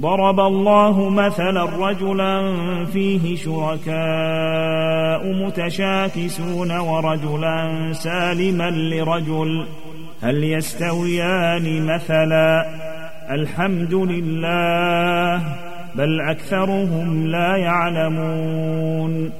ضرب الله مثلا رجلا فيه شركاء متشاكسون ورجلا سالما لرجل هل يستويان مثلا؟ الحمد لله بل أكثرهم لا يعلمون.